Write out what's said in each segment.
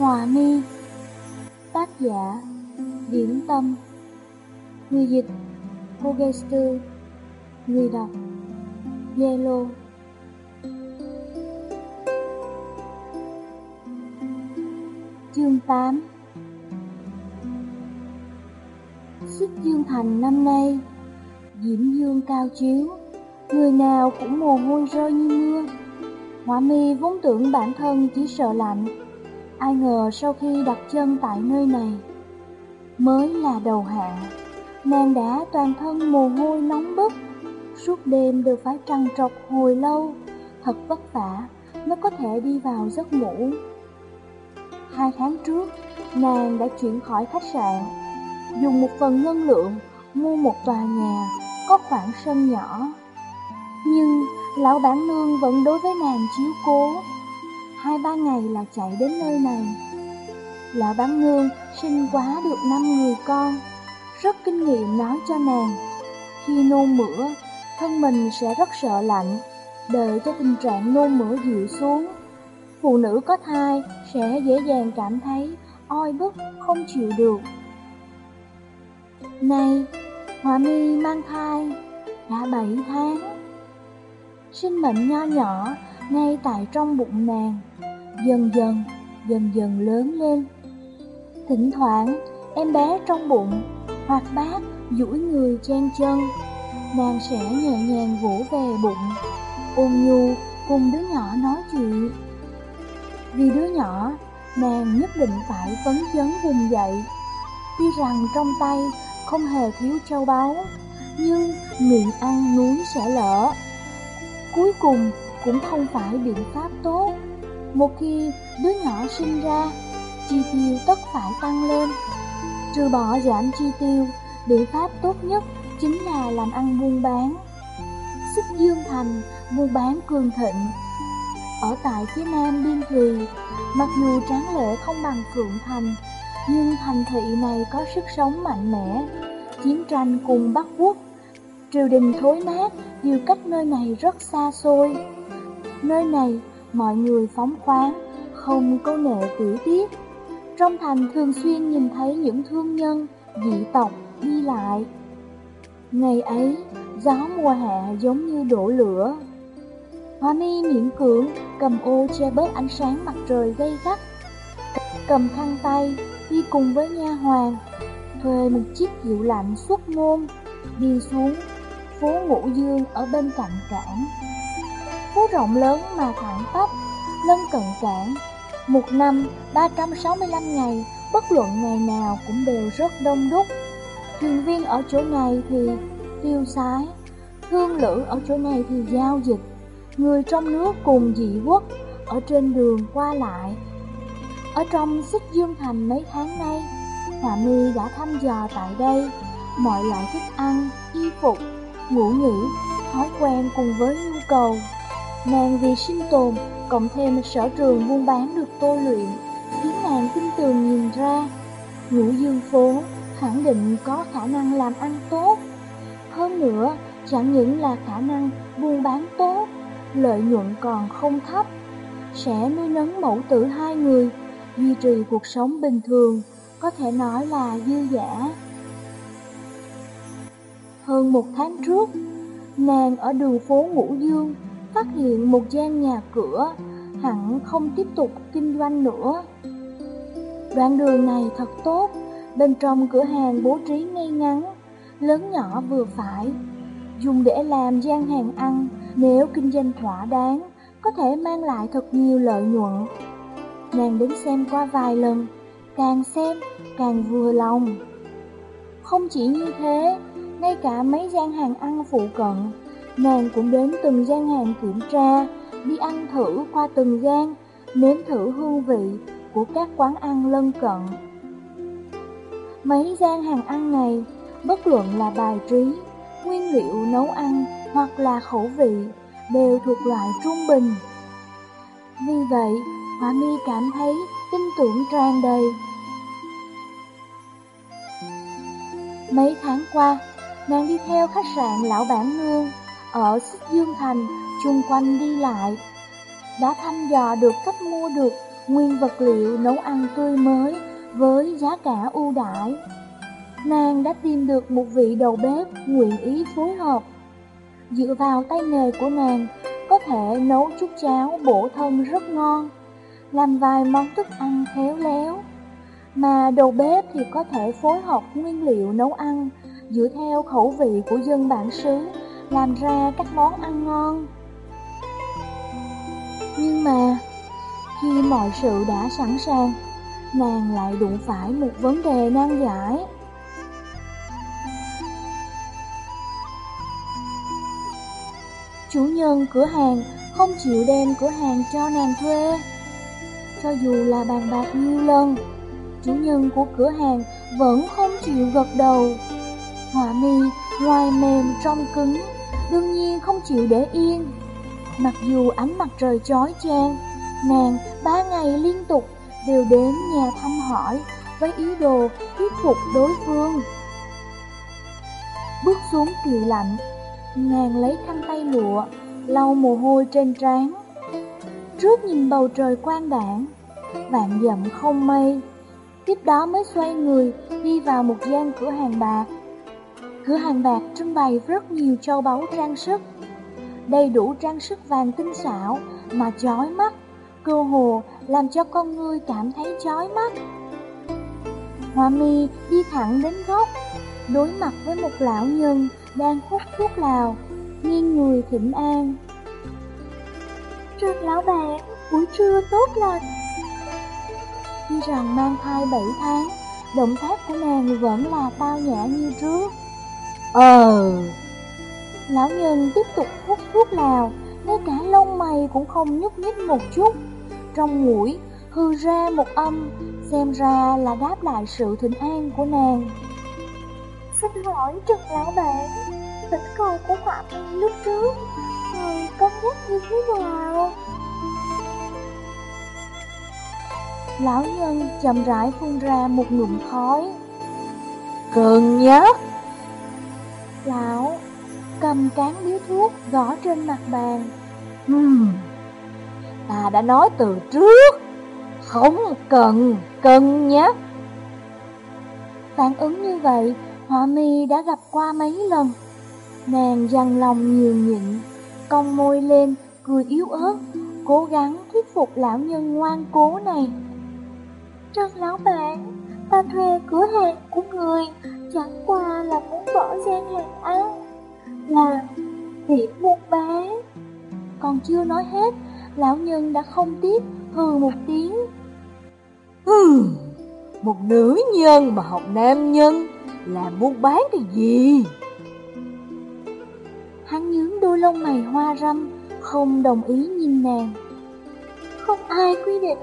Hòa mi Tác giả, Điển Tâm. Người dịch Hogester Người đọc Yellow Chương 8 sức Dương Thành năm nay, Diễm Dương cao chiếu. Người nào cũng mồ hôi rơi như mưa. Hỏa mi vốn tưởng bản thân chỉ sợ lạnh. Ai ngờ sau khi đặt chân tại nơi này Mới là đầu hạ. Nàng đã toàn thân mồ hôi nóng bức Suốt đêm đều phải trằn trọc hồi lâu. Thật vất vả mới có thể đi vào giấc ngủ. Hai tháng trước, nàng đã chuyển khỏi khách sạn Dùng một phần ngân lượng mua một tòa nhà có khoảng sân nhỏ. Nhưng lão bản nương vẫn đối với nàng chiếu cố. Hai ba ngày là chạy đến nơi này. Lão bán nương sinh quá được năm người con. Rất kinh nghiệm nói cho nàng. Khi nôn mửa, thân mình sẽ rất sợ lạnh. Đợi cho tình trạng nôn mửa dịu xuống Phụ nữ có thai sẽ dễ dàng cảm thấy oi bức không chịu được. Này, Hòa mi mang thai đã 7 tháng. Sinh mệnh nho nhỏ ngay tại trong bụng nàng. Dần dần, dần dần lớn lên. Thỉnh thoảng, em bé trong bụng hoặc bác duỗi người chen chân Nàng sẽ nhẹ nhàng vỗ về bụng Ôn nhu cùng đứa nhỏ nói chuyện. Vì đứa nhỏ, nàng nhất định phải phấn chấn vùng dậy. Tuy rằng trong tay không hề thiếu châu báu Nhưng miệng ăn nuối sẽ lỡ. Cuối cùng cũng không phải biện pháp tốt Một khi đứa nhỏ sinh ra chi tiêu tất phải tăng lên. Trừ bỏ giảm chi tiêu, biện pháp tốt nhất chính là làm ăn buôn bán. Xích Dương Thành buôn bán cường thịnh. Ở tại phía nam biên thùy, mặc dù tráng lệ không bằng Phượng Thành, nhưng thành thị này có sức sống mạnh mẽ. Chiến tranh cùng Bắc Quốc, triều đình thối nát điều cách nơi này rất xa xôi. Nơi này, mọi người phóng khoáng, không câu nệ tiểu tiết. Trong thành thường xuyên nhìn thấy những thương nhân, dị tộc đi lại. Ngày ấy, gió mùa hạ giống như đổ lửa. Hoa mi miễn cưỡng cầm ô che bớt ánh sáng mặt trời gây gắt. Cầm khăn tay, đi cùng với nha hoàng, thuê một chiếc dịu lạnh xuất môn, đi xuống phố Ngũ Dương ở bên cạnh cảng. Phố rộng lớn mà thẳng tắp, lân cận cảng một năm 365 ngày, bất luận ngày nào cũng đều rất đông đúc. Thuyền viên ở chỗ này thì tiêu sái, thương lữ ở chỗ này thì giao dịch, người trong nước cùng dị quốc ở trên đường qua lại. Ở trong xích dương thành mấy tháng nay, Hòa My đã thăm dò tại đây mọi loại thức ăn, y phục, ngủ nghỉ, thói quen cùng với nhu cầu. Nàng vì sinh tồn cộng thêm sở trường buôn bán được tôi luyện, khiến nàng tin tường nhìn ra, ngũ dương phố khẳng định có khả năng làm ăn tốt. Hơn nữa, chẳng những là khả năng buôn bán tốt, lợi nhuận còn không thấp, sẽ nuôi nấng mẫu tử hai người, duy trì cuộc sống bình thường, có thể nói là dư giả. Hơn một tháng trước, nàng ở đường phố Ngũ Dương phát hiện một gian nhà cửa, hẳn không tiếp tục kinh doanh nữa. Đoạn đường này thật tốt, bên trong cửa hàng bố trí ngay ngắn, lớn nhỏ vừa phải, dùng để làm gian hàng ăn, nếu kinh doanh thỏa đáng, có thể mang lại thật nhiều lợi nhuận. Nàng đến xem qua vài lần, càng xem càng vừa lòng. Không chỉ như thế, ngay cả mấy gian hàng ăn phụ cận Nàng cũng đến từng gian hàng kiểm tra, đi ăn thử qua từng gian, nếm thử hương vị của các quán ăn lân cận. Mấy gian hàng ăn này, bất luận là bài trí, nguyên liệu nấu ăn hoặc là khẩu vị, đều thuộc loại trung bình. Vì vậy, Hoa Mi cảm thấy tin tưởng tràn đầy. Mấy tháng qua, nàng đi theo khách sạn lão bản nương ở Xích Dương Thành chung quanh đi lại, đã thăm dò được cách mua được nguyên vật liệu nấu ăn tươi mới với giá cả ưu đãi. Nàng đã tìm được một vị đầu bếp nguyện ý phối hợp. Dựa vào tay nghề của nàng, có thể nấu chút cháo bổ thân rất ngon, làm vài món thức ăn khéo léo. Mà đầu bếp thì có thể phối hợp nguyên liệu nấu ăn dựa theo khẩu vị của dân bản xứ, làm ra các món ăn ngon. Nhưng mà, khi mọi sự đã sẵn sàng, nàng lại đụng phải một vấn đề nan giải. Chủ nhân cửa hàng không chịu đem cửa hàng cho nàng thuê. Cho dù là bàn bạc nhiều lần, chủ nhân của cửa hàng vẫn không chịu gật đầu. Họa mi ngoài mềm trong cứng, đương nhiên không chịu để yên. Mặc dù ánh mặt trời chói chang, nàng ba ngày liên tục đều đến nhà thăm hỏi với ý đồ thuyết phục đối phương. Bước xuống kiều lạnh, nàng lấy khăn tay lụa, lau mồ hôi trên trán. Trước nhìn bầu trời quang đảng, vạn dặm không mây. Tiếp đó mới xoay người đi vào một gian cửa hàng bạc. Cửa hàng bạc trưng bày rất nhiều châu báu trang sức, đầy đủ trang sức vàng tinh xảo mà chói mắt, cơ hồ làm cho con người cảm thấy chói mắt. Hoa mi đi thẳng đến gốc, đối mặt với một lão nhân đang hút thuốc lào, nghiêng người thỉnh an. Trần lão bạn, buổi trưa tốt lành. Tuy rằng mang thai 7 tháng, động tác của nàng vẫn là tao nhã như trước. Ờ... Lão nhân tiếp tục hút thuốc lào, ngay cả lông mày cũng không nhúc nhích một chút. Trong mũi, hư ra một âm, xem ra là đáp lại sự thịnh an của nàng. Xin hỏi trực Lão Bạn, tỉnh cầu của Phạm lúc trước, người cân nhắc như thế nào? Lão nhân chậm rãi phun ra một ngụm khói. Cơn nhắc. Lão cầm cán điếu thuốc gõ trên mặt bàn. Hmm, ta đã nói từ trước, không cần cân nhắc. Phản ứng như vậy, Họa mi đã gặp qua mấy lần. Nàng dằn lòng nhường nhịn, cong môi lên, cười yếu ớt, cố gắng thuyết phục lão nhân ngoan cố này. Trần lão bạn, ta thuê cửa hàng của người, chẳng qua là muốn bỏ gian hàng ăn, làm việc buôn bán. Còn chưa nói hết, lão nhân đã không tiếp, hừ một tiếng. Ừ, một nữ nhân mà học nam nhân, làm buôn bán cái gì? Hắn nhướng đôi lông mày hoa râm, không đồng ý nhìn nàng. Không ai quy định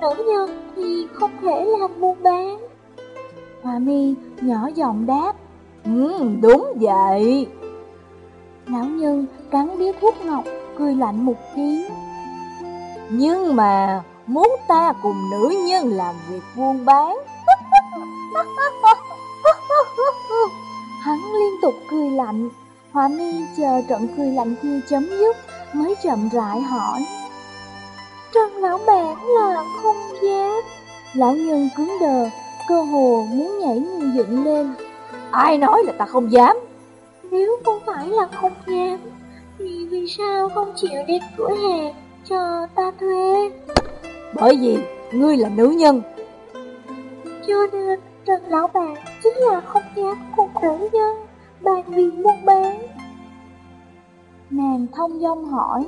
nữ nhân thì không thể làm buôn bán. Hòa mi nhỏ giọng đáp. Ừ, đúng vậy. Lão nhân cắn điếu thuốc ngọc, cười lạnh một tiếng. Nhưng mà muốn ta cùng nữ nhân làm việc buôn bán. Hắn liên tục cười lạnh, Hòa mi chờ trận cười lạnh kia chấm dứt mới chậm rãi hỏi. Trần lão bản là không dám. Lão nhân cứng đờ, cơ hồ muốn nhảy người dựng lên. Ai nói là ta không dám? Nếu không phải là không dám, thì vì sao không chịu đem cửa hàng cho ta thuê? Bởi vì ngươi là nữ nhân. Cho nên Trần lão bạn chính là không dám cùng nữ nhân bàn việc buôn bán. Nàng thông dong hỏi,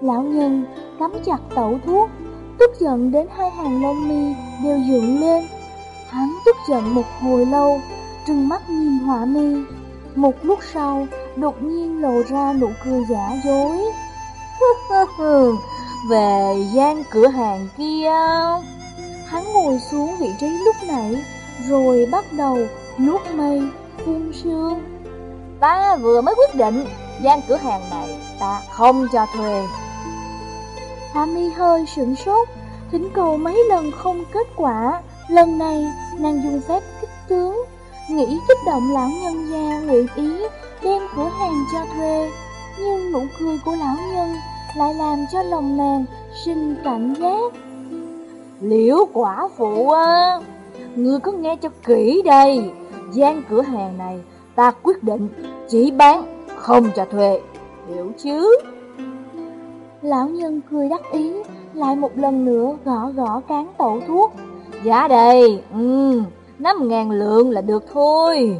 lão nhân cắm chặt tẩu thuốc, tức giận đến hai hàng lông mi đều dựng lên. Hắn tức giận một hồi lâu, trừng mắt nhìn hỏa mi. Một lúc sau, đột nhiên lộ ra nụ cười giả dối. Về gian cửa hàng kia. Hắn ngồi xuống vị trí lúc nãy, rồi bắt đầu nuốt mây, phun sương. Ta vừa mới quyết định, gian cửa hàng này ta không cho thuê. Hoa mi hơi sửng sốt, thỉnh cầu mấy lần không kết quả. Lần này, nàng dùng phép kích tướng, nghĩ kích động lão nhân gia nguyện ý đem cửa hàng cho thuê. Nhưng nụ cười của lão nhân lại làm cho lòng nàng sinh cảnh giác. Liễu quả phụ á, ngươi có nghe cho kỹ đây, gian cửa hàng này ta quyết định chỉ bán, không cho thuê, hiểu chứ? Lão nhân cười đắc ý, lại một lần nữa gõ gõ cán tẩu thuốc. Giá đây, ừ, năm ngàn lượng là được thôi.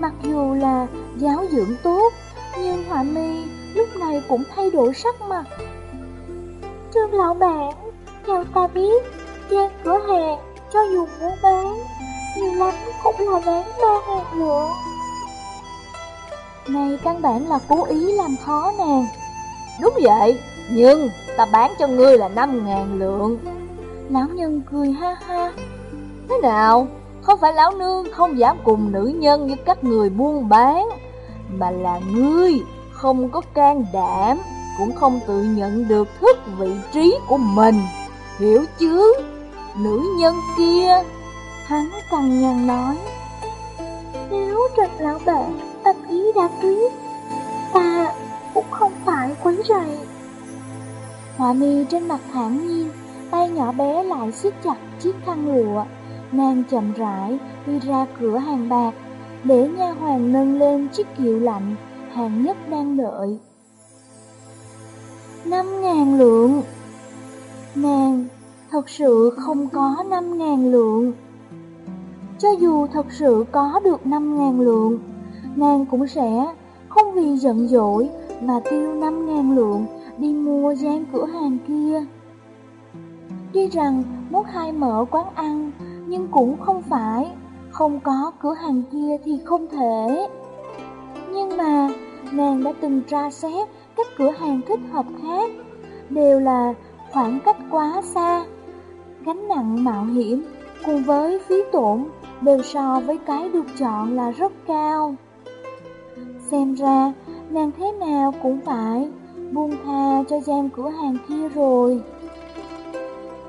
Mặc dù là giáo dưỡng tốt, nhưng Họa mi lúc này cũng thay đổi sắc mặt. Trương lão bản, theo ta biết, gian cửa hàng cho dù muốn bán, nhiều lắm cũng là bán ba ngàn lượng. Này căn bản là cố ý làm khó nàng. Đúng vậy, nhưng ta bán cho ngươi là năm ngàn lượng. Lão nhân cười ha ha. Thế nào? Không phải lão nương không dám cùng nữ nhân như các người buôn bán, mà là ngươi không có can đảm, cũng không tự nhận được thức vị trí của mình, hiểu chứ? Nữ nhân kia, hắn cằn nhằn nói. Nếu trật Lão Bạn tâm ý đã quyết, ta cũng không phải quấy rầy. Họa mi trên mặt thản nhiên, tay nhỏ bé lại siết chặt chiếc khăn lụa. Nàng chậm rãi đi ra cửa hàng bạc, để nha hoàng nâng lên chiếc kiệu lạnh, hàng nhất đang đợi. Năm ngàn lượng Nàng thật sự không có năm ngàn lượng. Cho dù thật sự có được năm ngàn lượng, nàng cũng sẽ không vì giận dỗi mà tiêu năm ngàn lượng đi mua gian cửa hàng kia. Tuy rằng muốn hai mở quán ăn, nhưng cũng không phải, không có cửa hàng kia thì không thể. Nhưng mà, nàng đã từng tra xét các cửa hàng thích hợp khác, đều là khoảng cách quá xa, gánh nặng mạo hiểm cùng với phí tổn đều so với cái được chọn là rất cao. Xem ra, nàng thế nào cũng phải buông tha cho gian cửa hàng kia rồi.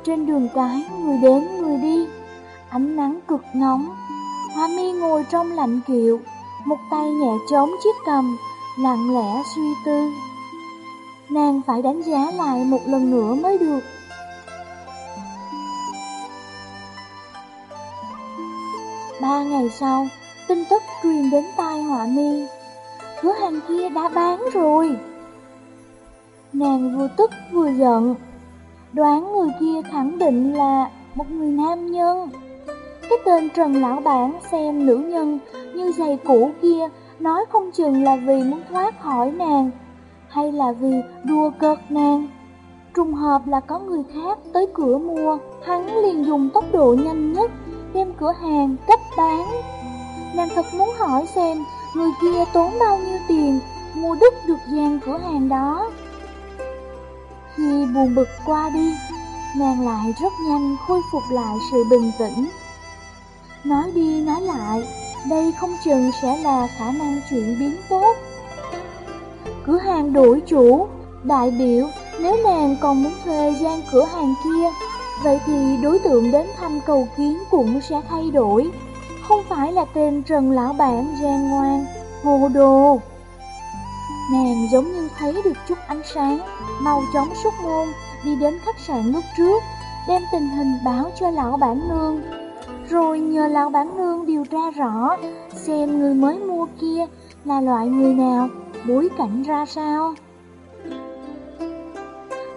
Trên đường cái, người đến người đi, ánh nắng cực nóng. Hoa mi ngồi trong lạnh kiệu, một tay nhẹ chống chiếc cầm, lặng lẽ suy tư. Nàng phải đánh giá lại một lần nữa mới được. Ba ngày sau, tin tức truyền đến tai họa mi. Cửa hàng kia đã bán rồi. Nàng vừa tức vừa giận. Đoán người kia khẳng định là một người nam nhân. Cái tên Trần Lão Bản xem nữ nhân như giày cũ kia nói không chừng là vì muốn thoát khỏi nàng, hay là vì đùa cợt nàng. Trùng hợp là có người khác tới cửa mua, hắn liền dùng tốc độ nhanh nhất đem cửa hàng cấp bán. Nàng thật muốn hỏi xem người kia tốn bao nhiêu tiền mua đứt được gian cửa hàng đó. Khi buồn bực qua đi, nàng lại rất nhanh khôi phục lại sự bình tĩnh. Nói đi nói lại, đây không chừng sẽ là khả năng chuyển biến tốt. Cửa hàng đổi chủ, đại biểu nếu nàng còn muốn thuê gian cửa hàng kia, vậy thì đối tượng đến thăm cầu kiến cũng sẽ thay đổi. Không phải là tên Trần Lão Bản gian ngoan, hồ đồ. Nàng giống như thấy được chút ánh sáng, mau chóng xuất môn, đi đến khách sạn lúc trước, đem tình hình báo cho lão bản nương. Rồi nhờ lão bản nương điều tra rõ, xem người mới mua kia là loại người nào, bối cảnh ra sao.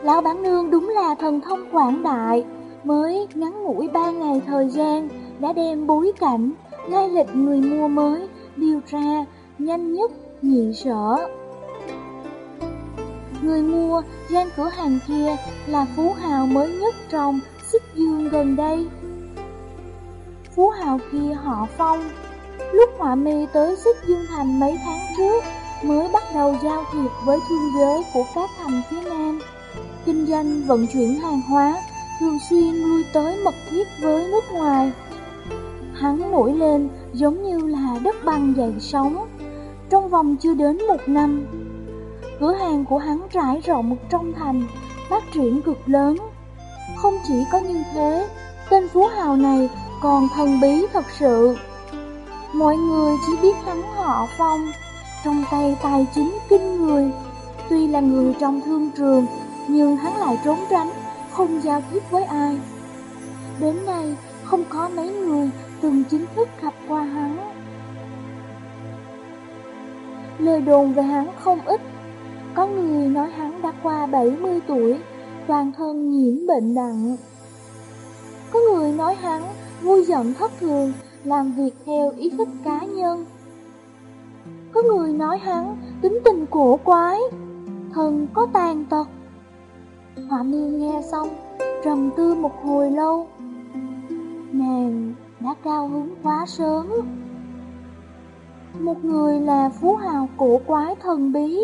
Lão bản nương đúng là thần thông quảng đại, mới ngắn ngủi ba ngày thời gian đã đem bối cảnh, lai lịch người mua mới, điều tra nhanh nhất nhị sở. Người mua gian cửa hàng kia là phú hào mới nhất trong xích dương gần đây. Phú hào kia họ Phong, lúc họa mi tới xích dương thành mấy tháng trước mới bắt đầu giao thiệp với thương giới của các thành phía Nam. Kinh doanh vận chuyển hàng hóa thường xuyên lui tới mật thiết với nước ngoài. Hắn nổi lên giống như là đất băng dậy sóng. Trong vòng chưa đến một năm, cửa hàng của hắn trải rộng trong thành, phát triển cực lớn. Không chỉ có như thế, tên phú hào này còn thần bí thật sự. Mọi người chỉ biết hắn họ Phong, trong tay tài chính kinh người. Tuy là người trong thương trường, nhưng hắn lại trốn tránh, không giao tiếp với ai. Đến nay, không có mấy người từng chính thức gặp qua hắn. Lời đồn về hắn không ít. Có người nói hắn đã qua 70 tuổi, toàn thân nhiễm bệnh nặng. Có người nói hắn vui giận thất thường, làm việc theo ý thích cá nhân. Có người nói hắn tính tình cổ quái, thần có tàn tật. Họa miêu nghe xong, trầm tư một hồi lâu. Nàng đã cao hứng quá sớm. Một người là phú hào cổ quái thần bí,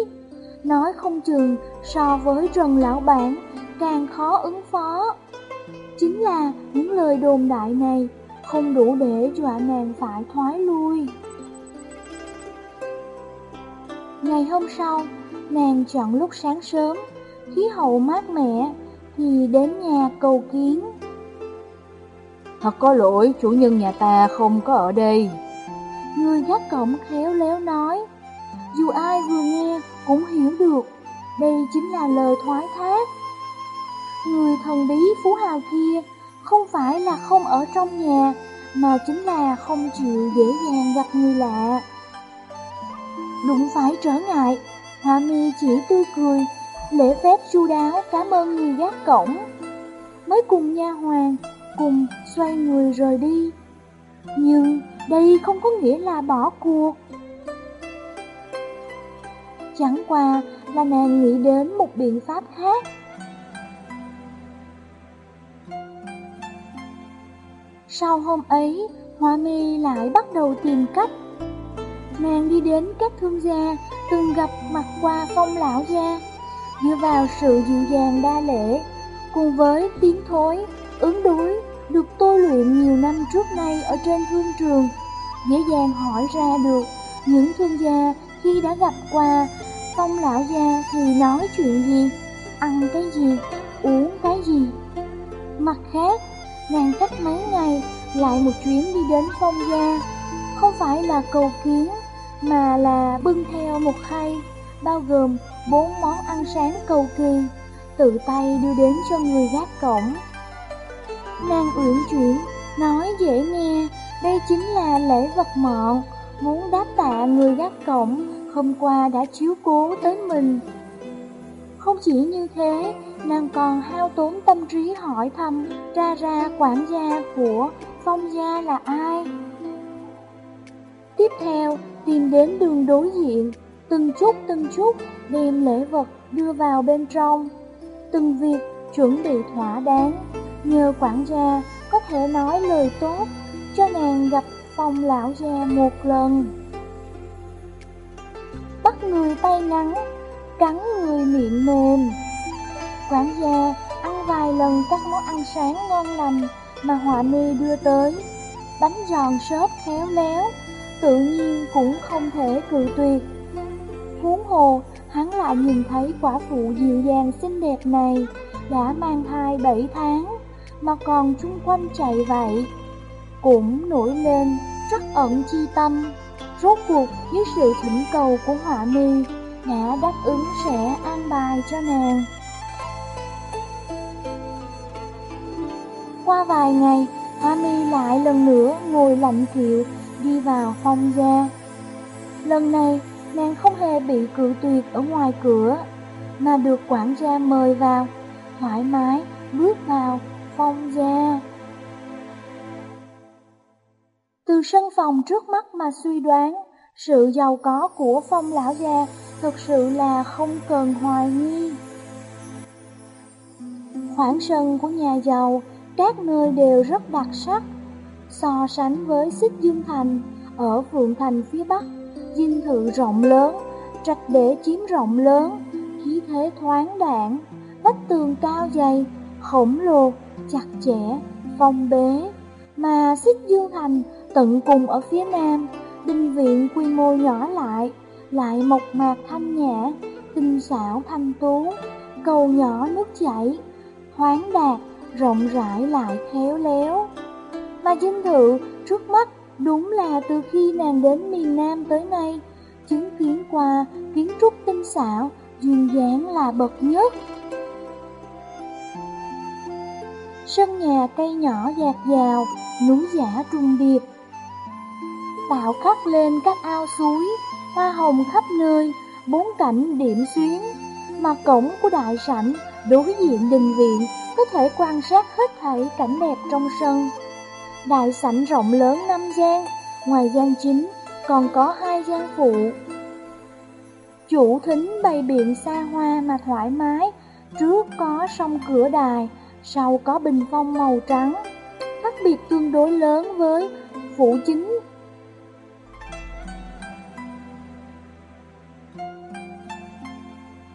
nói không chừng so với Trần Lão Bản càng khó ứng phó. Chính là những lời đồn đại này không đủ để dọa nàng phải thoái lui. Ngày hôm sau, nàng chọn lúc sáng sớm, khí hậu mát mẻ, thì đến nhà cầu kiến. Thật có lỗi, chủ nhân nhà ta không có ở đây. Người gác cổng khéo léo nói, dù ai vừa nghe cũng hiểu được, đây chính là lời thoái thác. Người thần bí phú hào kia không phải là không ở trong nhà, mà chính là không chịu dễ dàng gặp người lạ. Đụng phải trở ngại, Hoa mi chỉ tươi cười, lễ phép chu đáo cảm ơn người gác cổng. Mới cùng nha hoàng, cùng xoay người rời đi. Nhưng đây không có nghĩa là bỏ cuộc. Chẳng qua là nàng nghĩ đến một biện pháp khác. Sau hôm ấy, Hoa mi lại bắt đầu tìm cách. Nàng đi đến các thương gia, từng gặp mặt qua phong lão gia, dựa vào sự dịu dàng đa lễ, cùng với tiếng thối, ứng đối, được tôi luyện nhiều năm trước nay ở trên thương trường, dễ dàng hỏi ra được những thương gia khi đã gặp qua phong lão gia thì nói chuyện gì, ăn cái gì, uống cái gì. Mặt khác, nàng cách mấy ngày lại một chuyến đi đến phong gia, không phải là cầu kiến, mà là bưng theo một khay, bao gồm bốn món ăn sáng cầu kỳ, tự tay đưa đến cho người gác cổng. Nàng uyển chuyển, nói dễ nghe, đây chính là lễ vật mọn, muốn đáp tạ người gác cổng hôm qua đã chiếu cố tới mình. Không chỉ như thế, nàng còn hao tốn tâm trí hỏi thăm ra ra quản gia của phong gia là ai. Tiếp theo, tìm đến đường đối diện, từng chút từng chút đem lễ vật đưa vào bên trong. Từng việc chuẩn bị thỏa đáng, nhờ quản gia có thể nói lời tốt cho nàng gặp phong lão gia một lần. Bắt người tay ngắn, cắn người miệng mềm. Quán gia ăn vài lần các món ăn sáng ngon lành mà họa mi đưa tới. Bánh giòn xốp khéo léo, tự nhiên cũng không thể cự tuyệt. Huống hồ, hắn lại nhìn thấy quả phụ dịu dàng xinh đẹp này đã mang thai 7 tháng mà còn chung quanh chạy vậy. Cũng nổi lên rất ẩn chi tâm, rốt cuộc với sự thỉnh cầu của họa mi ngã đáp ứng sẽ an bài cho nàng. Qua vài ngày, Hoa mi lại lần nữa ngồi lạnh kiệu đi vào phong gia. Lần này, nàng không hề bị cự tuyệt ở ngoài cửa, mà được quản gia mời vào, thoải mái bước vào phong gia. Từ sân phòng trước mắt mà suy đoán, sự giàu có của phong lão già thực sự là không cần hoài nghi. Khoảng sân của nhà giàu, các nơi đều rất đặc sắc, So sánh với xích dương thành, ở phượng thành phía bắc, dinh thự rộng lớn, trạch để chiếm rộng lớn, khí thế thoáng đạn, vách tường cao dày, khổng lồ, chặt chẽ, phong bế. Mà xích dương thành tận cùng ở phía nam, đinh viện quy mô nhỏ lại, lại mộc mạc thanh nhã, tinh xảo thanh tú, cầu nhỏ nước chảy, thoáng đạt, rộng rãi lại khéo léo. Mà dinh thự trước mắt đúng là từ khi nàng đến miền Nam tới nay, chứng kiến qua kiến trúc tinh xảo, duyên dáng là bậc nhất. sân nhà cây nhỏ dạt dào, núi giả trùng điệp. Tạo khắc lên các ao suối, hoa hồng khắp nơi, bốn cảnh điểm xuyến. Mà cổng của đại sảnh đối diện đình viện có thể quan sát hết thảy cảnh đẹp trong sân. Đại sảnh rộng lớn năm gian, ngoài gian chính còn có hai gian phụ. Chủ thính bày biện xa hoa mà thoải mái, trước có sông cửa đài, sau có bình phong màu trắng. Khác biệt tương đối lớn với phủ chính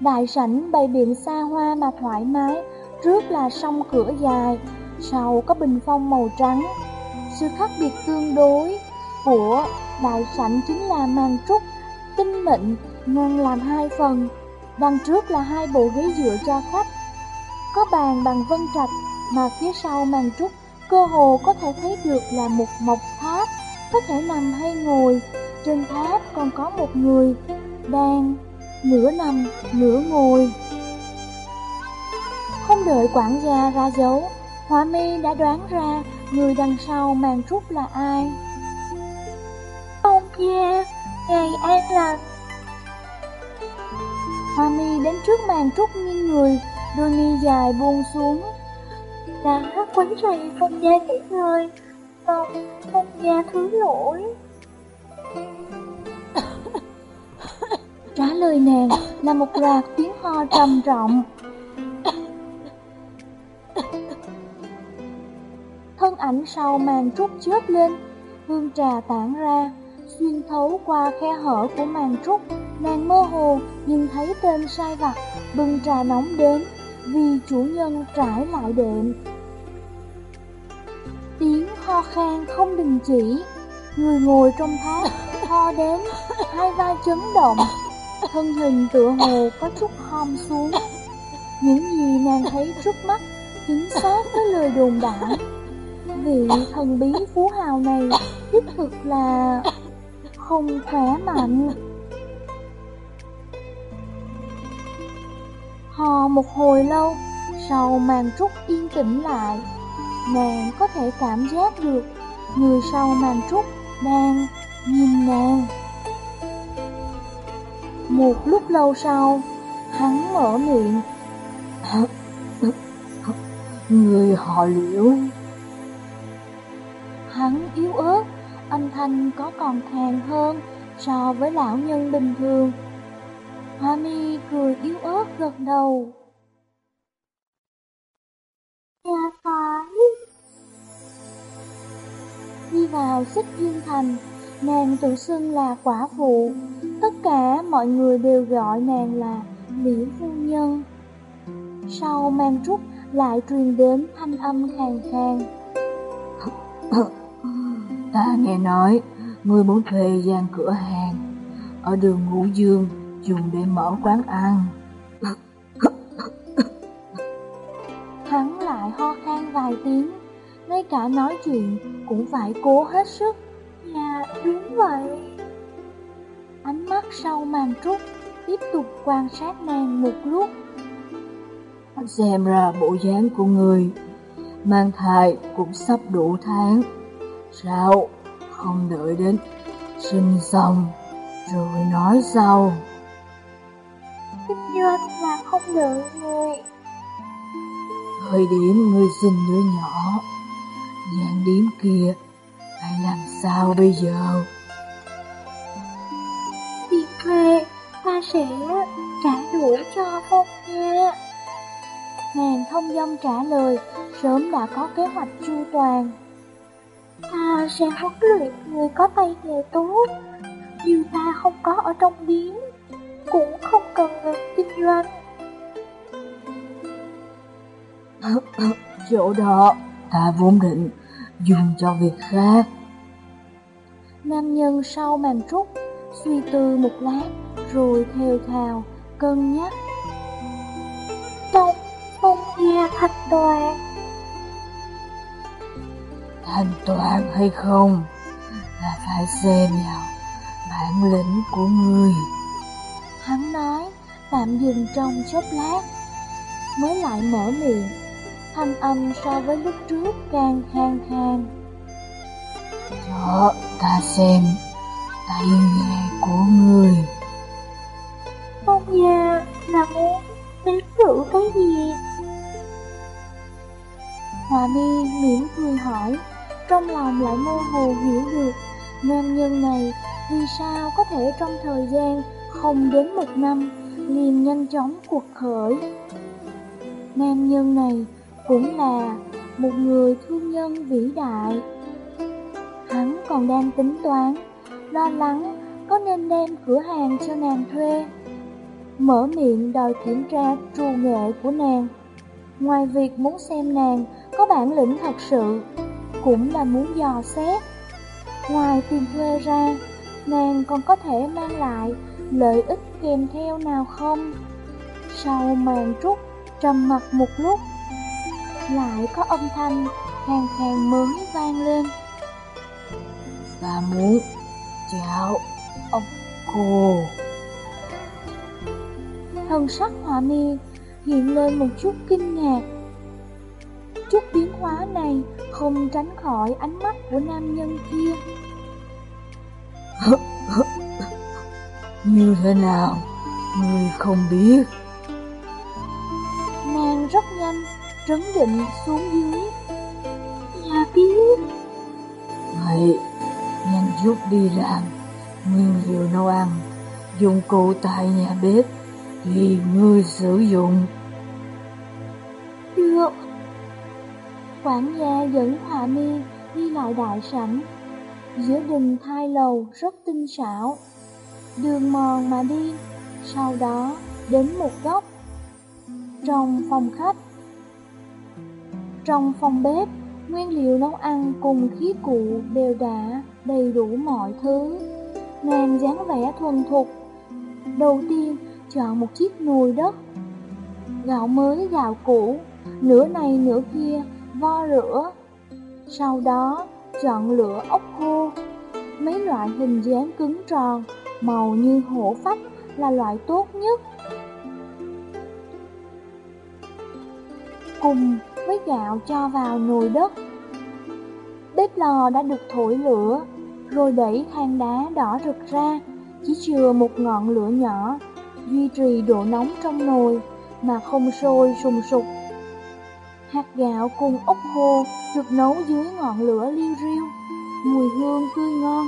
Đại sảnh bày biện xa hoa mà thoải mái, trước là sông cửa dài, sau có bình phong màu trắng. Sự khác biệt tương đối của đại sảnh chính là màn trúc, tinh mịn, ngăn làm hai phần. Đằng trước là hai bộ ghế dựa cho khách. Có bàn bằng vân trạch, mà phía sau màn trúc, cơ hồ có thể thấy được là một mộc tháp, có thể nằm hay ngồi. Trên tháp còn có một người đang nửa nằm, nửa ngồi. Không đợi quản gia ra dấu, Hoa mi đã đoán ra người đằng sau màn trúc là ai. Ông kia, ngày an lành. Hoa mi đến trước màn trúc nghiêng người, đôi mi dài buông xuống. Đã quấn rầy phong gia nghỉ ngơi, mong phong gia thứ lỗi. Trả lời nàng là một loạt tiếng ho trầm trọng. Thân ảnh sau màn trúc chớp lên, hương trà tản ra, xuyên thấu qua khe hở của màn trúc, nàng mơ hồ nhìn thấy tên sai vặt bưng trà nóng đến vì chủ nhân trải lại đệm. Tiếng ho khan không đình chỉ, người ngồi trong tháp ho đến, hai vai chấn động, thân hình tựa hồ có chút hom xuống. Những gì nàng thấy trước mắt chính xác với lời đồn đại Vị thần bí phú hào này đích thực là không khỏe mạnh. Hò một hồi lâu, sau màn trúc yên tĩnh lại, nàng có thể cảm giác được người sau màn trúc đang nhìn nàng. Một lúc lâu sau, hắn mở miệng. Người họ liễu. Hắn yếu ớt, âm thanh có còn khàn hơn so với lão nhân bình thường. Hoa mi cười yếu ớt gật đầu. Dạ phải. Đi vào xích duyên thành, nàng tự xưng là quả phụ, tất cả mọi người đều gọi nàng là Liễu Phu Nhân. Sau mang trúc lại truyền đến thanh âm khàn khàn. Ta nghe nói, người muốn thuê gian cửa hàng ở đường Ngũ Dương dùng để mở quán ăn. Hắn lại ho khan vài tiếng, ngay cả nói chuyện cũng phải cố hết sức. Dạ, đúng vậy. Ánh mắt sau màn trúc tiếp tục quan sát nàng một lúc. Xem ra bộ dáng của người mang thai cũng sắp đủ tháng. Sao không đợi đến sinh xong rồi nói sau? Kinh doanh là không đợi người. Thời điểm người sinh đứa nhỏ, dạng điểm kia phải làm sao bây giờ? Sẽ trả đủ cho phong nha. Nàng thông dong trả lời, sớm đã có kế hoạch chu toàn. Ta sẽ huấn luyện người có tay nghề tốt, dù ta không có ở trong điếm, cũng không cần ngừng kinh doanh. Chỗ đó, ta vốn định dùng cho việc khác. Nam nhân sau màn trúc, suy tư một lát, rồi theo thào, cân nhắc. Trong phong gia thạch đoàn. Thành toàn hay không, là phải xem vào bản lĩnh của người. Hắn nói, tạm dừng trong chốc lát, mới lại mở miệng. thanh âm so với lúc trước càng khang khang. Cho ta xem tay nghề của người. Ông già là muốn nếm thử cái gì? Hòa mi mỉm cười hỏi, trong lòng lại mơ hồ hiểu được nam nhân này vì sao có thể trong thời gian không đến một năm liền nhanh chóng cuộc khởi. Nam nhân này cũng là một người thương nhân vĩ đại. Hắn còn đang tính toán, lo lắng có nên đem cửa hàng cho nàng thuê. Mở miệng đòi kiểm tra trù nghệ của nàng. Ngoài việc muốn xem nàng có bản lĩnh thật sự, cũng là muốn dò xét. Ngoài tiền thuê ra, nàng còn có thể mang lại lợi ích kèm theo nào không? Sau màn trúc, trầm mặt một lúc, lại có âm thanh khàn khàn mới vang lên. Ta muốn Dạo ông cô. thần sắc họa mi hiện lên một chút kinh ngạc. Chút biến hóa này không tránh khỏi ánh mắt của nam nhân kia. Như thế nào, người không biết. Nàng rất nhanh, trấn định xuống dưới. Là biết. Vậy, nhanh chút đi làm, nguyên liệu nấu ăn, dụng cụ tại nhà bếp, thì ngươi sử dụng. Được. Quản gia dẫn Hòa Mi đi lại đại sảnh. Giữa đình hai lầu rất tinh xảo. Đường mòn mà đi, sau đó đến một góc. Trong phòng khách, trong phòng bếp, nguyên liệu nấu ăn cùng khí cụ đều đã đầy đủ mọi thứ. Nàng dáng vẻ thuần thục. Đầu tiên, chọn một chiếc nồi đất. Gạo mới gạo cũ, nửa này nửa kia, vo rửa. Sau đó, chọn lựa ốc khô. Mấy loại hình dáng cứng tròn, màu như hổ phách là loại tốt nhất. Cùng với gạo cho vào nồi đất. Bếp lò đã được thổi lửa, rồi đẩy than đá đỏ rực ra, chỉ chừa một ngọn lửa nhỏ, duy trì độ nóng trong nồi mà không sôi sùng sục. Hạt gạo cùng ốc khô được nấu dưới ngọn lửa liêu riêu, mùi hương tươi ngon.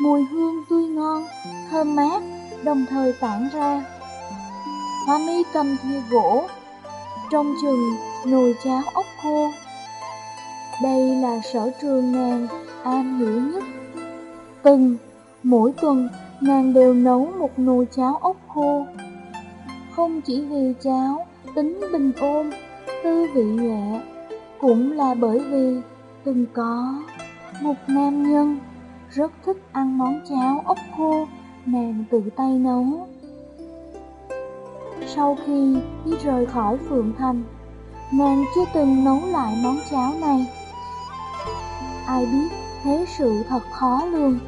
Mùi hương tươi ngon, thơm mát, đồng thời tản ra. Hoa mi cầm thìa gỗ, trong chừng nồi cháo ốc khô. Đây là sở trường nàng am hiểu nhất. Từng, mỗi tuần nàng đều nấu một nồi cháo ốc khô. Không chỉ vì cháo tính bình ôn, tư vị nhẹ, cũng là bởi vì từng có một nam nhân rất thích ăn món cháo ốc khô nàng tự tay nấu. Sau khi đi rời khỏi Phượng Thành, nàng chưa từng nấu lại món cháo này. Ai biết thế sự thật khó lường.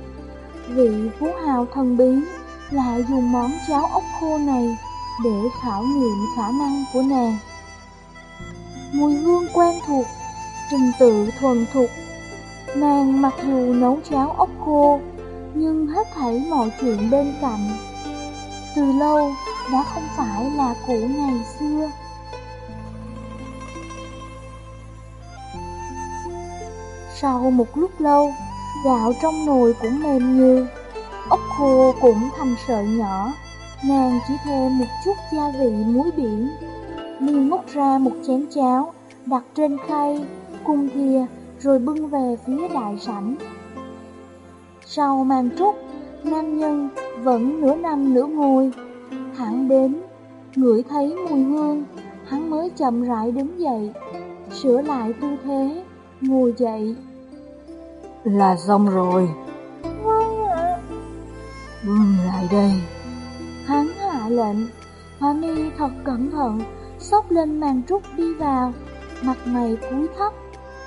Vị phú hào thần bí lại dùng món cháo ốc khô này để khảo nghiệm khả năng của nàng. Mùi hương quen thuộc, trình tự thuần thục. Nàng mặc dù nấu cháo ốc khô, nhưng hết thảy mọi chuyện bên cạnh. Từ lâu đã không phải là cũ ngày xưa. Sau một lúc lâu, gạo trong nồi cũng mềm như, ốc khô cũng thành sợi nhỏ. Nàng chỉ thêm một chút gia vị muối biển, liền múc ra một chén cháo, đặt trên khay, cung thìa, rồi bưng về phía đại sảnh. Sau màn trúc, nam nhân vẫn nửa năm nửa ngồi, hẳn đến, ngửi thấy mùi hương, hắn mới chậm rãi đứng dậy, sửa lại tư thế, ngồi dậy. Là xong rồi. Bưng lại đây. Hắn hạ lệnh, Hoa mi thật cẩn thận, xốc lên màn trúc đi vào, mặt mày cúi thấp,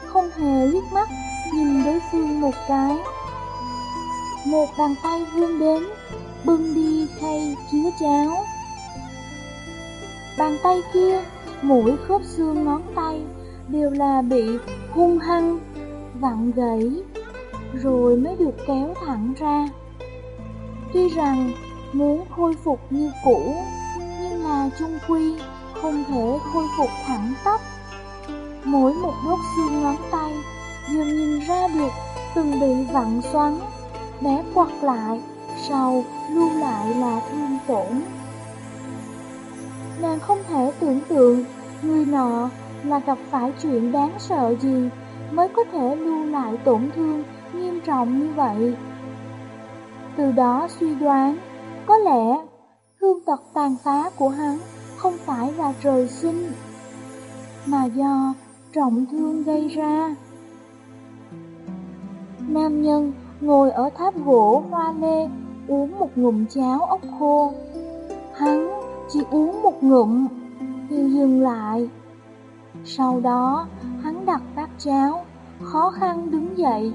không hề liếc mắt, nhìn đối phương một cái. Một bàn tay vươn đến, bưng đi khay chứa cháo. Bàn tay kia mỗi khớp xương ngón tay đều là bị hung hăng, vặn gãy, rồi mới được kéo thẳng ra. Tuy rằng muốn khôi phục như cũ, nhưng là chung quy không thể khôi phục thẳng tắp. Mỗi một đốt xương ngón tay dường nhìn ra được từng bị vặn xoắn, bé quặt lại, sau lưu lại là thương tổn. Nàng không thể tưởng tượng người nọ là gặp phải chuyện đáng sợ gì mới có thể lưu lại tổn thương nghiêm trọng như vậy. Từ đó suy đoán, có lẽ thương tật tàn phá của hắn không phải là trời sinh, mà do trọng thương gây ra. Nam nhân ngồi ở tháp gỗ hoa lê uống một ngụm cháo ốc khô. Hắn chỉ uống một ngụm thì dừng lại. Sau đó, hắn đặt bát cháo, khó khăn đứng dậy,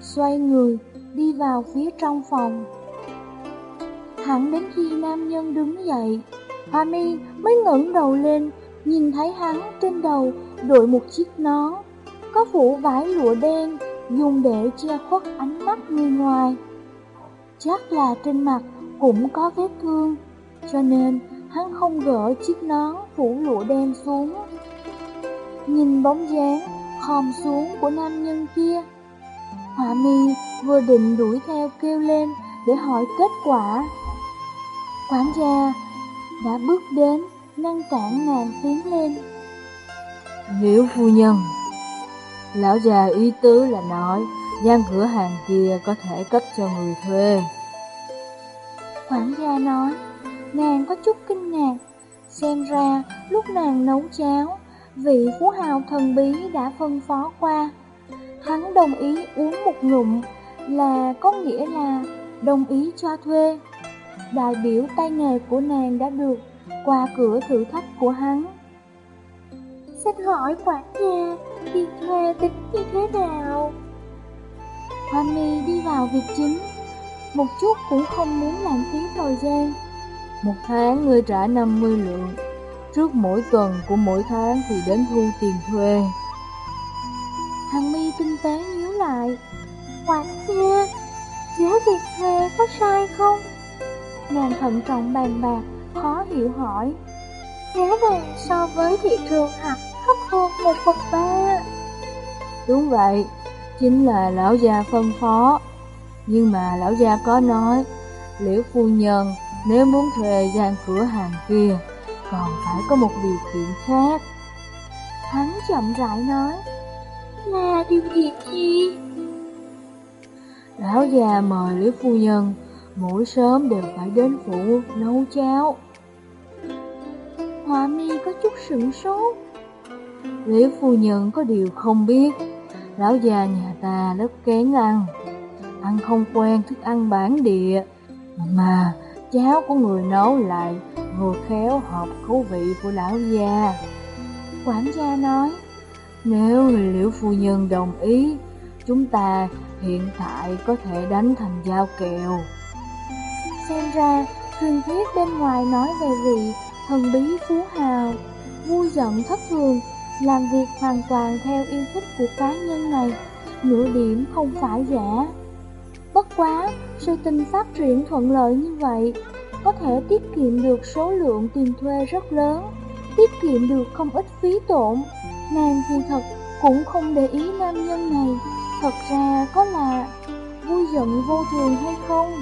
xoay người, đi vào phía trong phòng. Hẳn đến khi nam nhân đứng dậy, Hoa mi mới ngẩng đầu lên, nhìn thấy hắn trên đầu đội một chiếc nón, có phủ vải lụa đen, dùng để che khuất ánh mắt người ngoài. Chắc là trên mặt cũng có vết thương, cho nên hắn không gỡ chiếc nón phủ lụa đen xuống. Nhìn bóng dáng khom xuống của nam nhân kia, Họa mi vừa định đuổi theo kêu lên để hỏi kết quả. Quản gia đã bước đến ngăn cản nàng tiến lên. Liễu phu nhân, lão già ý tứ là nói gian cửa hàng kia có thể cấp cho người thuê. Quản gia nói, nàng có chút kinh ngạc, xem ra lúc nàng nấu cháo, vị phú hào thần bí đã phân phó qua. Hắn đồng ý uống một ngụm là có nghĩa là đồng ý cho thuê. Đại biểu tay nghề của nàng đã được qua cửa thử thách của hắn. Xin hỏi quản gia, việc thuê tính như thế nào? Hoa mi đi vào việc chính, một chút cũng không muốn lãng phí thời gian. Một tháng người trả 50 lượng, trước mỗi tuần của mỗi tháng thì đến thu tiền thuê. Hằng mi tinh tế nhíu lại. Quản nha, giá tiền thuê có sai không? Nàng thận trọng bàn bạc, khó hiểu hỏi. Giá này so với thị trường hạt thấp hơn một phần ba. Đúng vậy, chính là lão gia phân phó. Nhưng mà lão gia có nói, liễu phu nhân nếu muốn thuê gian cửa hàng kia, còn phải có một điều kiện khác. Hắn chậm rãi nói, là điều kiện gì? Lão già mời liễu phu nhân, mỗi sớm đều phải đến phủ nấu cháo. Họa mi có chút sửng sốt. Liễu phu nhân có điều không biết, lão già nhà ta rất kén ăn, ăn không quen thức ăn bản địa, mà cháo của người nấu lại vừa khéo hợp khẩu vị của lão già. Quản gia nói, nếu liễu phu nhân đồng ý, chúng ta hiện tại có thể đánh thành giao kèo. Xem ra, truyền thuyết bên ngoài nói về vị thần bí phú hào, vui giận thất thường, làm việc hoàn toàn theo yêu thích của cá nhân này, nửa điểm không phải giả. Bất quá, sự tình phát triển thuận lợi như vậy, có thể tiết kiệm được số lượng tiền thuê rất lớn, tiết kiệm được không ít phí tổn. Nàng thì thật cũng không để ý nam nhân này, thật ra có là vui giận vô thường hay không?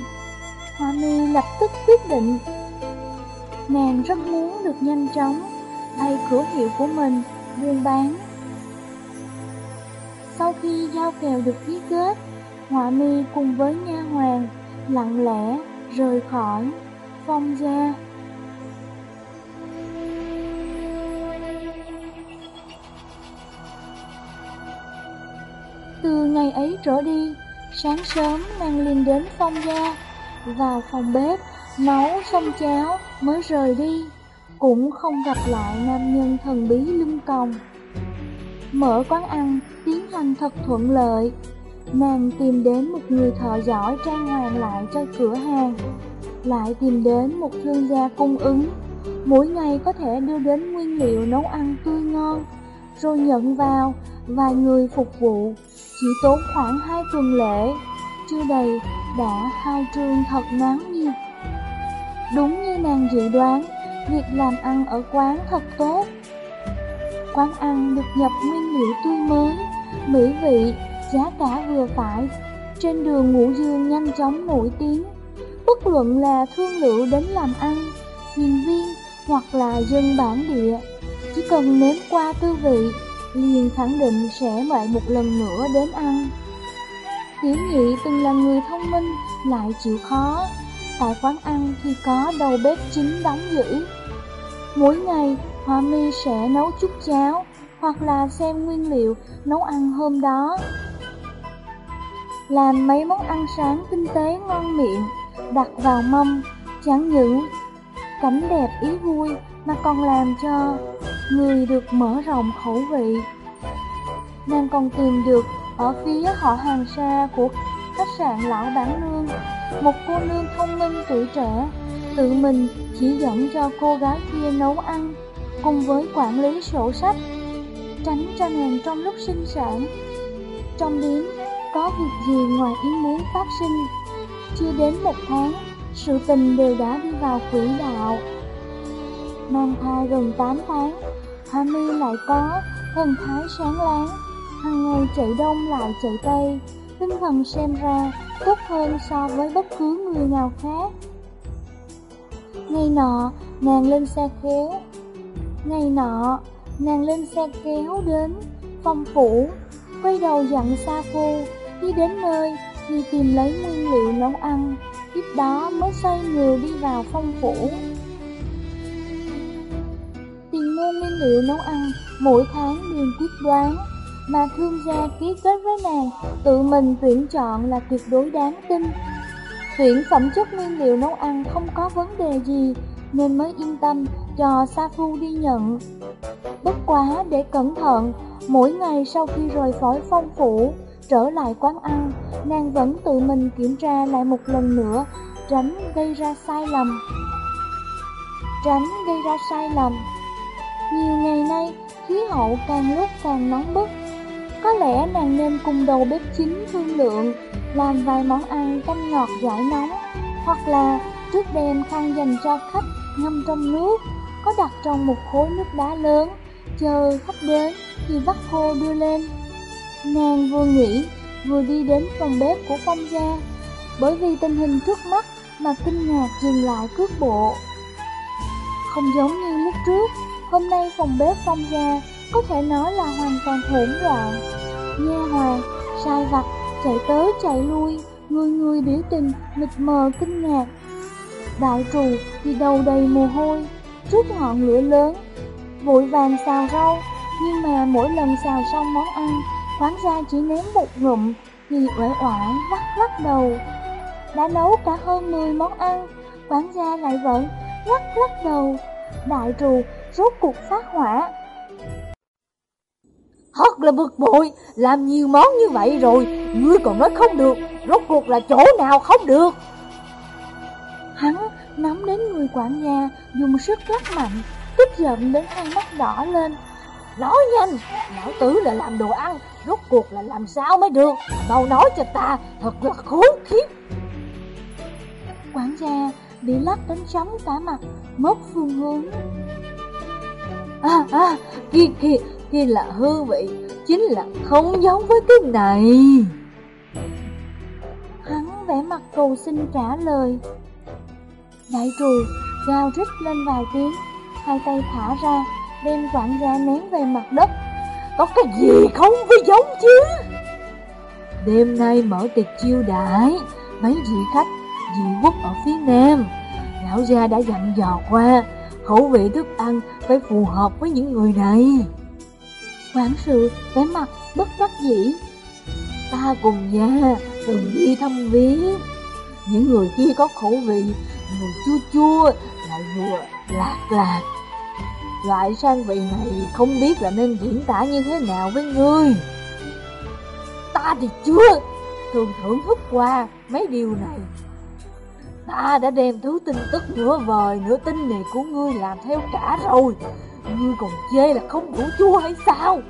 Hoa mi lập tức quyết định. Nàng rất muốn được nhanh chóng thay cửa hiệu của mình buôn bán. Sau khi giao kèo được ký kết, Họa mi cùng với nha hoàng lặng lẽ rời khỏi phong gia. Từ ngày ấy trở đi, sáng sớm nàng liền đến phong gia, vào phòng bếp, nấu xong cháo mới rời đi, cũng không gặp lại nam nhân thần bí lưng còng. Mở quán ăn, tiến hành thật thuận lợi, Nàng tìm đến một người thợ giỏi trang hoàng lại cho cửa hàng lại tìm đến một thương gia cung ứng mỗi ngày có thể đưa đến nguyên liệu nấu ăn tươi ngon, rồi nhận vào vài người phục vụ, chỉ tốn khoảng hai tuần lễ, chưa đầy đã hai trương thật náo nhiệt. Đúng như nàng dự đoán, việc làm ăn ở quán thật tốt. Quán ăn được nhập nguyên liệu tươi mới, mỹ vị, giá cả vừa phải, trên đường ngũ dương nhanh chóng nổi tiếng. Bất luận là thương lựu đến làm ăn, thuyền viên hoặc là dân bản địa, chỉ cần nếm qua tư vị, liền khẳng định sẽ lại một lần nữa đến ăn. Tiểu nhị từng là người thông minh, lại chịu khó. Tại quán ăn thì có đầu bếp chính đóng giữ. Mỗi ngày, Hoa Mi sẽ nấu chút cháo, hoặc là xem nguyên liệu nấu ăn hôm đó. Làm mấy món ăn sáng tinh tế ngon miệng, đặt vào mâm, chẳng những cảnh đẹp ý vui mà còn làm cho người được mở rộng khẩu vị. Nàng còn tìm được ở phía họ hàng xa của khách sạn lão bản nương, một cô nương thông minh tuổi trẻ, tự mình chỉ dẫn cho cô gái kia nấu ăn, cùng với quản lý sổ sách, tránh cho nàng trong lúc sinh sản. Trong điếm, có việc gì ngoài ý muốn phát sinh, chưa đến một tháng, sự tình đều đã đi vào quỹ đạo. Mang thai gần 8 tháng, Hoa Mi lại có thần thái sáng láng, hàng ngày chạy đông lại chạy tây, tinh thần xem ra tốt hơn so với bất cứ người nào khác. Ngày nọ, nàng lên xe kéo. Ngày nọ, nàng lên xe kéo đến phong phủ, quay đầu dặn Sa Phu, đi đến nơi thì tìm lấy nguyên liệu nấu ăn, tiếp đó mới xoay người đi vào phong phủ. Tìm mua nguyên liệu nấu ăn, mỗi tháng liền quyết đoán, mà thương gia ký kết với nàng, tự mình tuyển chọn là tuyệt đối đáng tin. Tuyển phẩm chất nguyên liệu nấu ăn không có vấn đề gì, nên mới yên tâm cho Sa Phu đi nhận. Bất quá để cẩn thận, mỗi ngày sau khi rời khỏi phong phủ, trở lại quán ăn, nàng vẫn tự mình kiểm tra lại một lần nữa, tránh gây ra sai lầm. Tránh gây ra sai lầm. Nhiều ngày nay, khí hậu càng lúc càng nóng bức, có lẽ nàng nên cùng đầu bếp chính thương lượng, làm vài món ăn canh ngọt giải nóng, hoặc là trước đêm khăn dành cho khách ngâm trong nước, có đặt trong một khối nước đá lớn, chờ khách đến thì vắt khô đưa lên. Nàng vừa nghĩ, vừa đi đến phòng bếp của phong gia, bởi vì tình hình trước mắt mà kinh ngạc dừng lại cước bộ. Không giống như lúc trước, hôm nay phòng bếp phong gia có thể nói là hoàn toàn hỗn loạn. Nha hoàng, sai vặt, chạy tới chạy lui, người người biểu tình, mịt mờ kinh ngạc. Đại trù thì đầu đầy mồ hôi, trước ngọn lửa lớn, vội vàng xào rau, nhưng mà mỗi lần xào xong món ăn, quán gia chỉ nếm một ngụm thì uể oải lắc lắc đầu. Đã nấu cả hơn 10 món ăn, quán gia lại vẫn lắc lắc đầu. Đại trù rốt cuộc phát hỏa, Thật là bực bội, làm nhiều món như vậy rồi, ngươi còn nói không được, rốt cuộc là chỗ nào không được. Hắn nắm đến người quản gia, dùng sức lắc mạnh, tức giận đến hai mắt đỏ lên. Nói nhanh, lão tử là làm đồ ăn, rốt cuộc là làm sao mới được, mau nói cho ta, thật là khốn khiếp. Quản gia bị lắc đến chóng cả mặt, mất phương hướng. À, à, kia, kia, kia là hương vị, chính là không giống với cái này. Hắn vẽ mặt cầu xin trả lời. Đại trù gào rít lên vài tiếng, hai tay thả ra, đem quản gia ném về mặt đất. Có cái gì không với giống chứ? Đêm nay mở tiệc chiêu đãi, mấy vị khách, dị quốc ở phía nam. Lão gia đã dặn dò qua, khẩu vị thức ăn phải phù hợp với những người này. Quản sự vẻ mặt bất đắc dĩ. Ta cùng nhà cùng đi thăm viếng. Những người kia có khẩu vị người chua chua lại vừa lạc lạc. Loại sang vị này không biết là nên diễn tả như thế nào với ngươi. Ta thì chưa thường thưởng thức qua mấy điều này. Ta đã đem thứ tin tức nửa vời, nửa tin này của ngươi làm theo cả rồi Ngươi còn chê là không đủ chua hay sao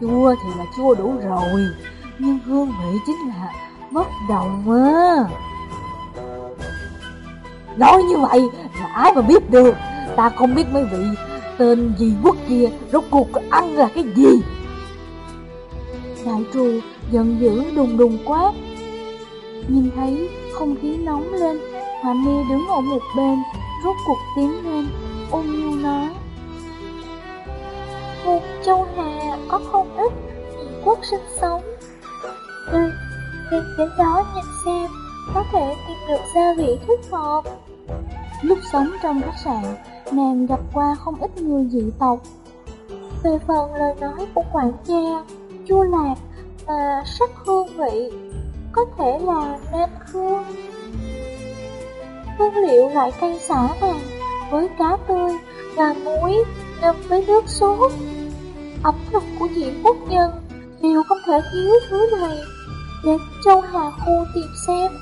Chua thì là chua đủ rồi, Nhưng hương vị chính là bất đồng á Nói như vậy là ai mà biết được. Ta không biết mấy vị tên gì quốc kia rốt cuộc ăn là cái gì. Đại trù giận dữ đùng đùng quát. Nhìn thấy không khí nóng lên Hòa mi đứng ở một bên Rốt cuộc tiến lên Ôn nhu nói. Một châu Hà có không ít quốc sinh sống. Đây, nên đến đó nhìn xem Có thể tìm được gia vị thích hợp. Lúc sống trong khách sạn, Nàng gặp qua không ít người dị tộc. Về phần lời nói của quản gia, Chua lạc và sắc hương vị, Có thể là nam khương Hương liệu loại cây xả vàng Với cá tươi và muối ngâm với nước sốt. Ẩm thực của diện quốc nhân Đều không thể thiếu thứ này. Đến châu Hà Khu tìm xem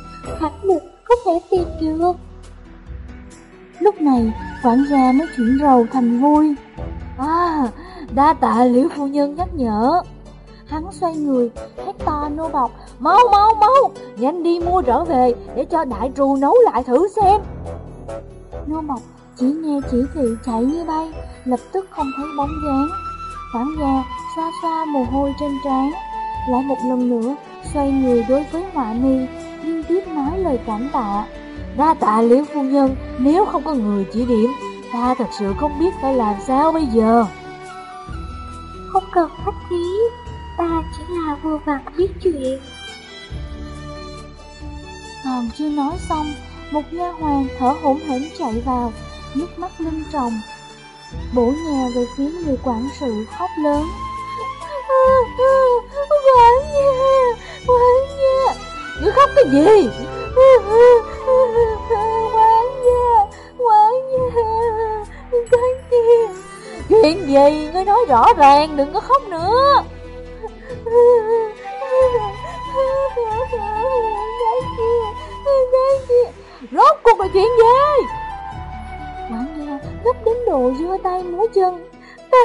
Khẳng định có thể tìm được. Lúc này, quản gia mới chuyển rầu thành vui. À, đa tạ liễu phu nhân nhắc nhở. Hắn xoay người, hét to nô bọc. Mau mau mau, nhanh đi mua trở về để cho đại trù nấu lại thử xem. Nô bọc chỉ nghe chỉ thị chạy như bay, lập tức không thấy bóng dáng. Quản gia xoa xoa mồ hôi trên trán, lại một lần nữa xoay người đối với họa mi, liên tiếp nói lời cảm tạ. Đa tạ liễu phu nhân, nếu không có người chỉ điểm, ta thật sự không biết phải làm sao bây giờ. Không cần khách khí, ta chỉ là vừa vặn biết chuyện. Còn chưa nói xong, một nha hoàng thở hổn hển chạy vào, nước mắt linh tròng. Bổ nhào về phía người quản sự khóc lớn. Quản gia, quản gia, ngươi khóc cái gì? Cái gì? Chuyện gì? Ngươi nói rõ ràng, đừng có khóc nữa. Rốt cuộc là chuyện gì? Quảng gia gấp đến độ giơ tay múa chân. Ta,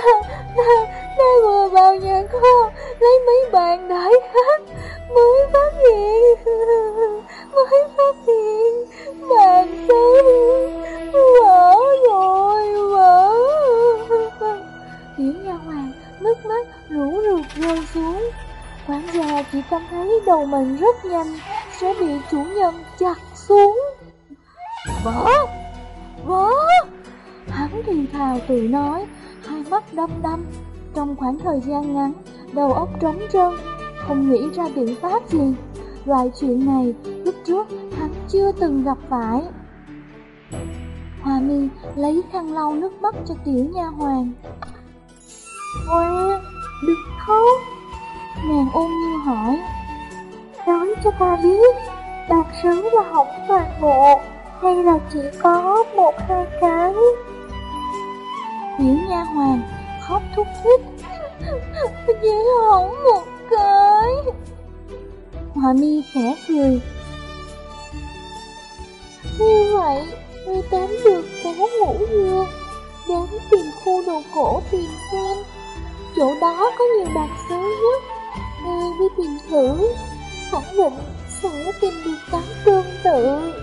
vừa vào nhà kho lấy mấy bàn đại khách mới phát hiện mới phát hiện bàn sớm vỡ rồi vỡ. Tiểu nha hoàng nước mắt lũ rượt rơi xuống. Quản gia chỉ cảm thấy đầu mình rất nhanh Sẽ bị chủ nhân chặt xuống. Vỡ Vỡ. Hắn thì thào tự nói Hai mắt đăm đăm Trong khoảng thời gian ngắn Đầu óc trống trơn Không nghĩ ra biện pháp gì. Loại chuyện này lúc trước hắn chưa từng gặp phải. Hoa mi lấy khăn lau nước mắt cho tiểu nha hoàng Ngoan, đừng khóc. Nàng ôn như hỏi. Nói cho ta biết Bạc sứ là hỏng toàn bộ Hay là chỉ có một hai cái? Tiểu nha hoàng, khóc thúc thích dễ hỏng một cái. Hoa mi khẽ cười. Như vậy Ngươi tám được có ngủ dương Đến tìm khu đồ cổ tìm xem. Chỗ đó có nhiều bạc sứ nhất. Ngươi đi tìm thử, Khẳng định sẽ tìm được tám tương tự.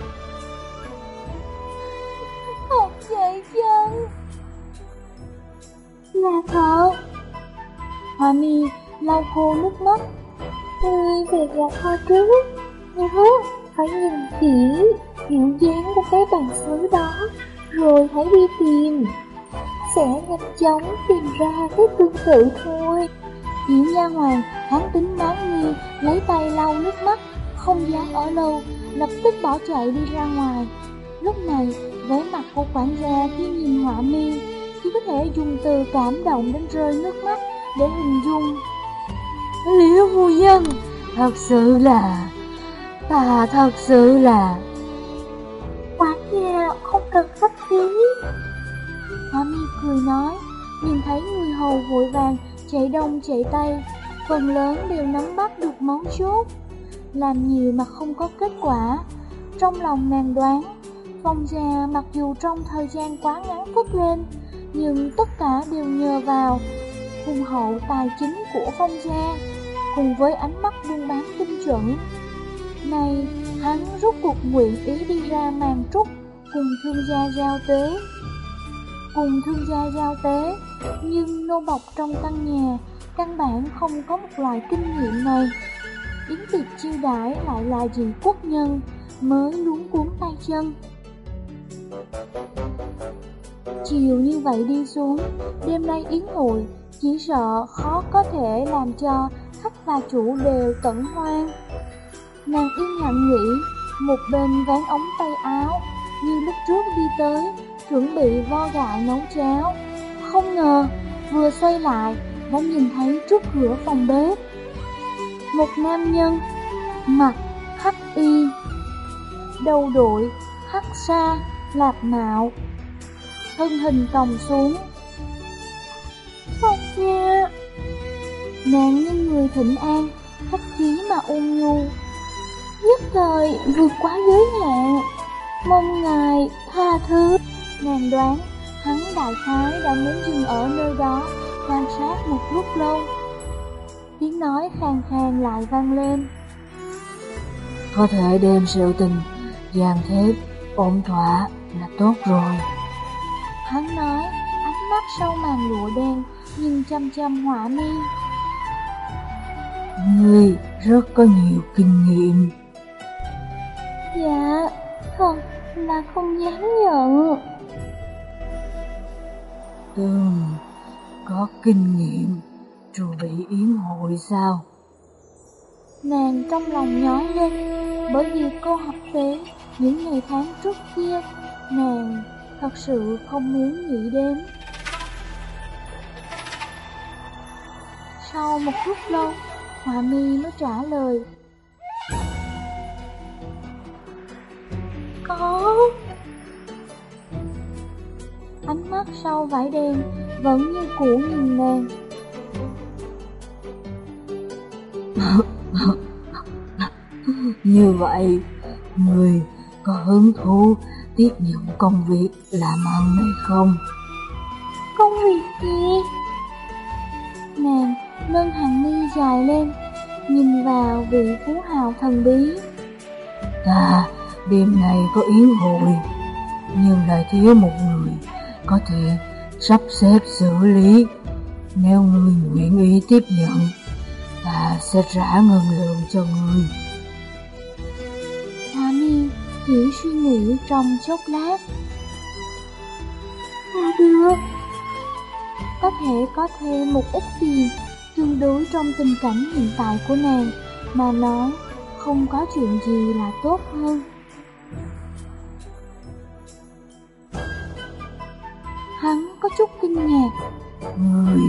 Học chạy chân là thật Hoa mi lau khô nước mắt. Tôi về gặp hoa trước. Nhớ phải nhìn kỹ kiểu dáng của cái bàn sứ đó, Rồi hãy đi tìm. Sẽ nhanh chóng tìm ra cái tương tự thôi. Tiểu nha hoàng, hắn tính nói nghi Lấy tay lau nước mắt, Không dám ở lâu, Lập tức bỏ chạy đi ra ngoài. Lúc này vẻ mặt của quản gia khi nhìn họa mi có thể dùng từ cảm động đến rơi nước mắt Để hình dung. Liễu phu nhân Thật sự là Ta thật sự là. Quả kia không cần khách khí. Hoa mi cười nói Nhìn thấy người hầu vội vàng chạy đông chạy tây Phần lớn đều nắm bắt được mấu chốt làm nhiều mà không có kết quả. Trong lòng nàng đoán, Phong gia mặc dù trong thời gian quá ngắn cất lên, nhưng tất cả đều nhờ vào hùng hậu tài chính của Phong gia, cùng với ánh mắt buôn bán tinh chuẩn. Này, hắn rút cuộc nguyện ý đi ra màn trúc cùng thương gia giao tế. Cùng thương gia giao tế, nhưng nô bọc trong căn nhà căn bản không có một loại kinh nghiệm này. Yến tiệc chiêu đãi lại là gì quốc nhân mới luống cuốn tay chân. Chiều như vậy đi xuống, đêm nay yến hội chỉ sợ khó có thể làm cho khách và chủ đều tận hoan. Nàng yên lặng nghĩ, một bên ván ống tay áo, như lúc trước đi tới, chuẩn bị vo gạo nấu cháo. Không ngờ, vừa xoay lại, đã nhìn thấy trước cửa phòng bếp. Một nam nhân, mặt hắc y, đầu đội hắc sa, lạp mạo, thân hình còng xuống. Phong gia! Nàng như người thịnh an, khách khí mà ôn nhu. Nhất thời vượt quá giới hạn, mong ngài tha thứ. Nàng đoán hắn đại khái đã muốn dừng ở nơi đó quan sát một lúc lâu. Tiếng nói khàn khàn lại vang lên. Có thể đem sự tình, dàn thép, ổn thỏa là tốt rồi. Hắn nói, ánh mắt sâu màn lụa đen, nhìn chăm chăm hỏa mi. Ngươi rất có nhiều kinh nghiệm. Dạ, thật là không dám nhận. Từng có kinh nghiệm chuẩn bị yến hội sao? Nàng trong lòng nhói lên, bởi vì cô học tế những ngày tháng trước kia, nàng thật sự không muốn nghĩ đến. Sau một lúc lâu, Hòa Mi mới trả lời. Có. Ánh mắt sau vải đen vẫn như cũ nhìn nàng. Như vậy, người có hứng thú tiếp nhận công việc làm ăn này không? Công việc gì? Nàng nâng hàng mi dài lên, nhìn vào vị phú hào thần bí. Ta đêm nay có yến hội, nhưng lại thiếu một người có thể sắp xếp xử lý. Nếu người nguyện ý tiếp nhận, ta sẽ trả ngân lượng cho người. Chỉ suy nghĩ trong chốc lát. À được, có thể có thêm một ít tiền tương đối trong tình cảnh hiện tại của nàng mà nói không có chuyện gì là tốt hơn. Hắn có chút kinh ngạc. Người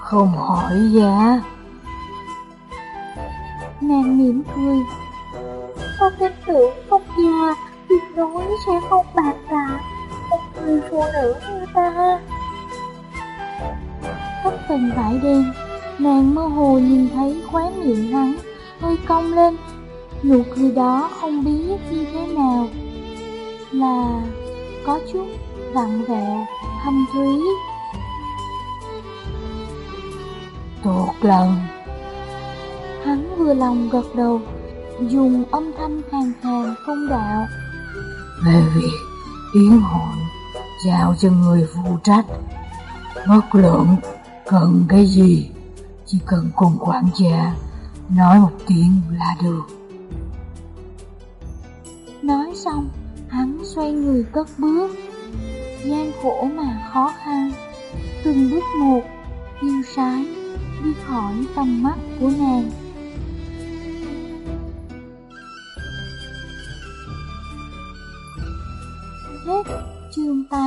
không hỏi giá. Nàng mỉm cười. Con tin tưởng không già tuyệt đối sẽ không bạc cả một người phụ nữ như ta. Thất tình vải đen, nàng mơ hồ nhìn thấy khóe miệng hắn hơi cong lên. Nụ cười đó không biết như thế nào. Là có chút vặn vẹo, thâm thúy. Tốt lần. Hắn vừa lòng gật đầu, dùng âm thanh khàn khàn công đạo. Về việc yến hội, giao cho người phụ trách. Bất luận cần cái gì, chỉ cần cùng quản gia nói một tiếng là được. Nói xong, hắn xoay người cất bước. gian khổ mà khó khăn, từng bước một, tiêu sái, đi khỏi tầm mắt của nàng. hết chương 8.